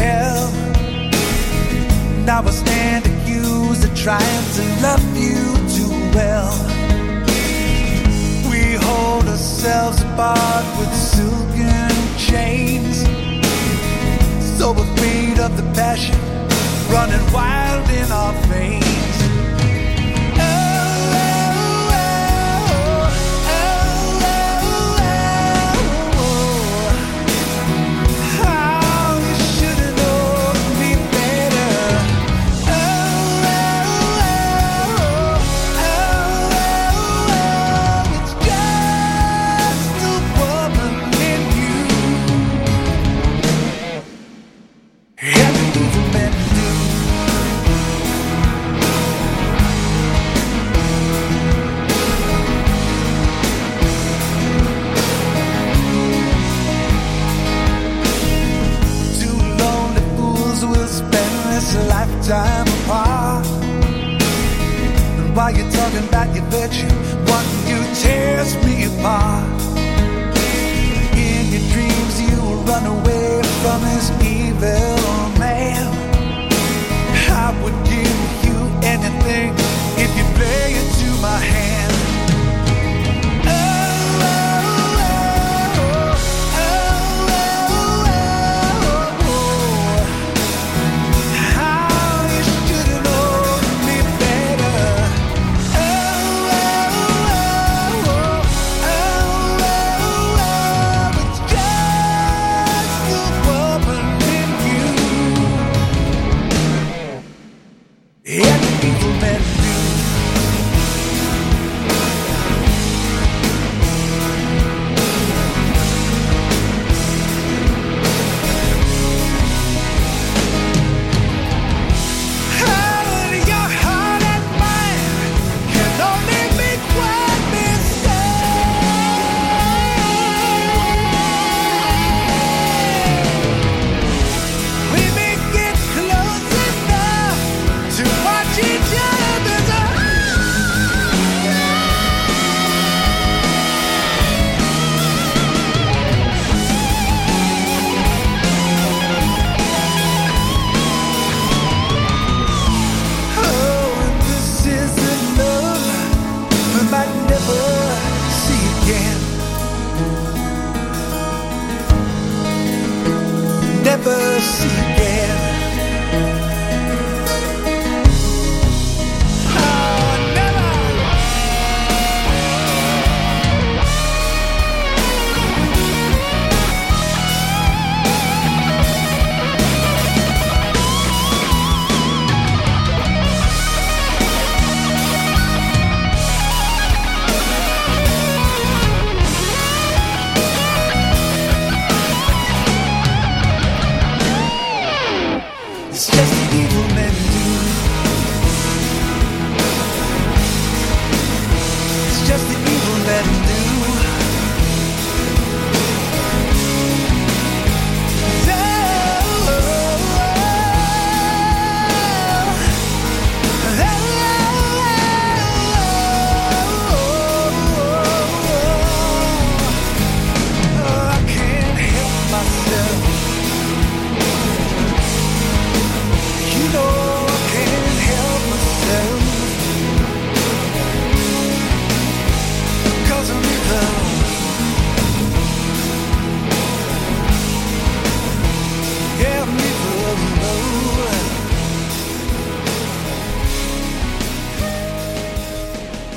hell. Now I stand accused of trying to love you too well. We hold ourselves apart with silken chains. So afraid of the passion running wild lifetime apart. And while you're talking about your doce.